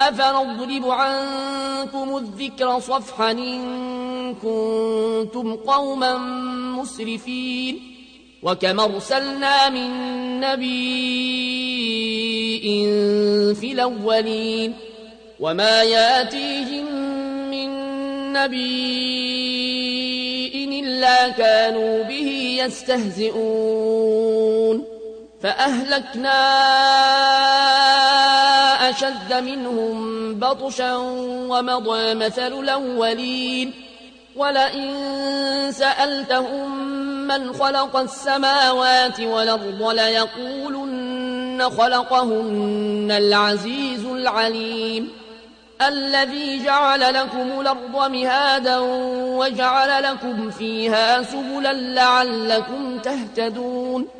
أفنضرب عنكم الذكر صفحا إن كنتم قوما مسرفين وكما أرسلنا من نبي في الأولين وما يأتيهم من نبي إلا كانوا به يستهزئون فأهلكنا أشد منهم بطشا ومضى مثل الأولين. ولئن سألتهم من خلق السماوات والأرض ليقولن خلقهن العزيز العليم. الذي جعل لكم الأرض مهادا وجعل لكم فيها سبلا لعلكم تهتدون.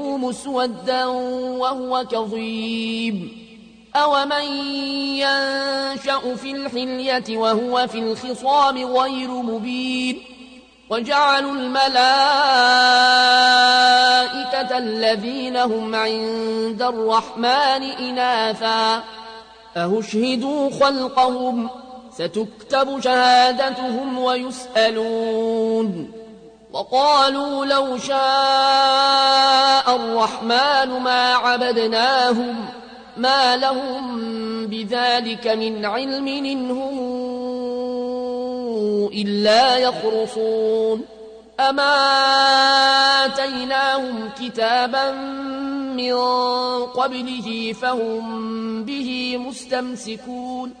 مسودا وهو كظيم. أومن ينشأ في الحلية وهو في الخصام غير مبين. وجعلوا الملائكة الذين هم عند الرحمن إناثا. أهشهدوا خلقهم؟ ستكتب شهادتهم ويسألون. وقالوا لو شاء الرحمن ما عبدناهم ما لهم بذلك من علم إنهم إلا يخرصون. أما آتيناهم كتابا من قبله فهم به مستمسكون.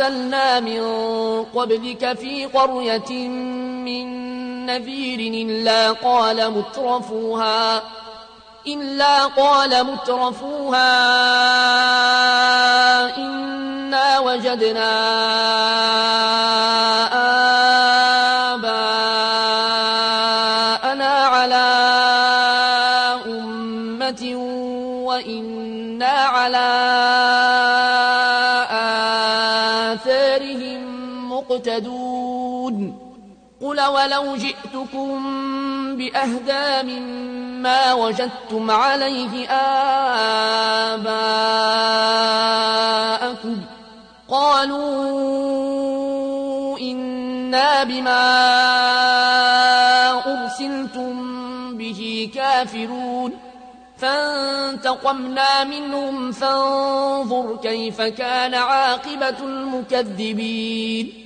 أرسلنا من قبلك في قرية من نذير إلا قال مترفوها إلا قال مترفوها إنا وجدنا بأهدى مما وجدتم عليه آباءكم قالوا إنا بما أرسلتم به كافرون فانتقمنا منهم فانظر كيف كان عاقبة المكذبين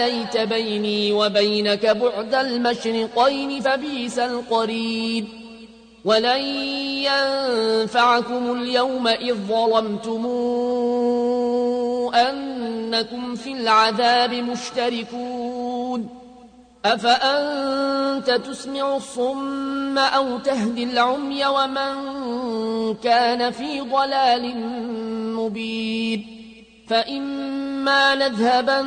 ليت بيني وبينك بعد المشرقين فبيس القرين ولن ينفعكم اليوم إذ ظلمتم أنكم في العذاب مشتركون. أفأنت تسمع الصم أو تهدي العمي ومن كان في ضلال مبين. فإما نذهبن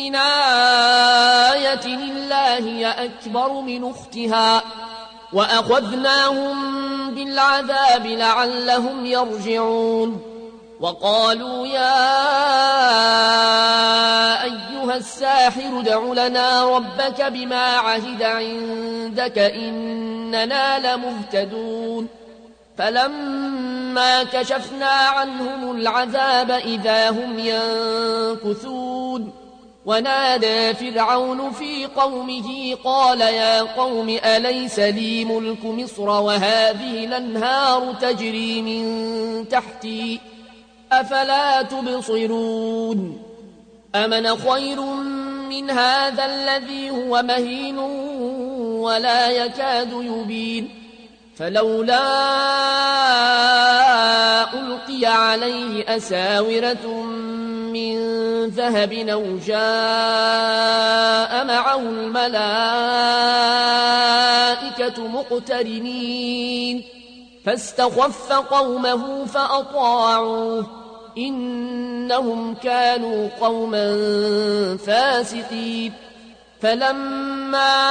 من آية هي أكبر من أختها وأخذناهم بالعذاب لعلهم يرجعون وقالوا يا أيها الساحر دع لنا ربك بما عهد عندك إننا لمهتدون فلما كشفنا عنهم العذاب إذا هم ينكثون ونادى فرعون في قومه قال يا قوم أليس لي ملك مصر وهذه الأنهار تجري من تحتي أفلا تبصرون أمن خير من هذا الذي هو مهين ولا يكاد يبين فلولا ألقي عليه أساورة من ذهب أو جاء معه الملائكة مقترنين. فاستخف قومه فأطاعوه. إنهم كانوا قوما فاسقين. فلما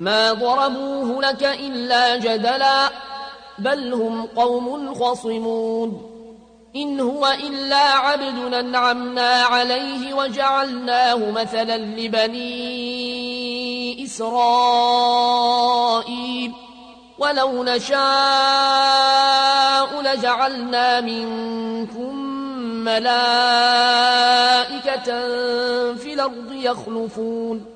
ما ضربوه لك إلا جدلا بل هم قوم خصمون. إن هو إلا عبد أنعمنا عليه وجعلناه مثلا لبني إسرائيل. ولو نشاء لجعلنا منكم ملائكة في الأرض يخلفون.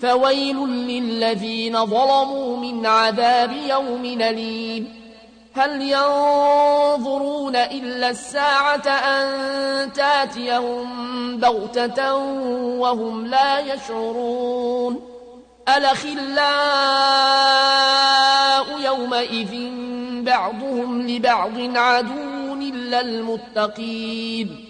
فويل للذين ظلموا من عذاب يوم أليم. هل ينظرون إلا الساعة أن تأتيهم بغتة وهم لا يشعرون. الأخلاء يومئذ بعضهم لبعض عدو إلا المتقين.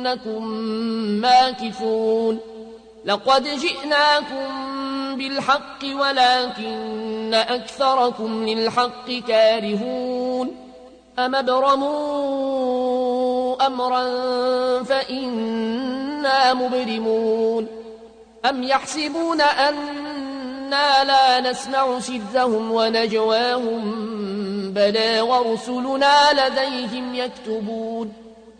إنكم ماكثون. لقد جئناكم بالحق ولكن أكثركم للحق كارهون. أم أبرموا أمرا فإنا مبرمون. أم يحسبون أنا لا نسمع سرهم ونجواهم؟ بلى ورسلنا لديهم يكتبون.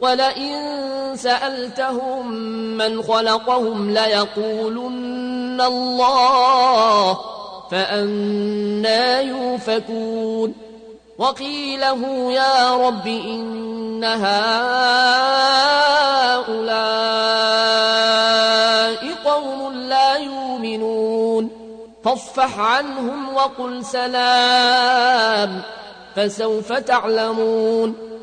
ولئن سألتهم من خلقهم ليقولن الله فأنا يوفكون. وقيله يا رب إن هؤلاء قوم لا يؤمنون. فاصفح عنهم وقل سلام فسوف تعلمون.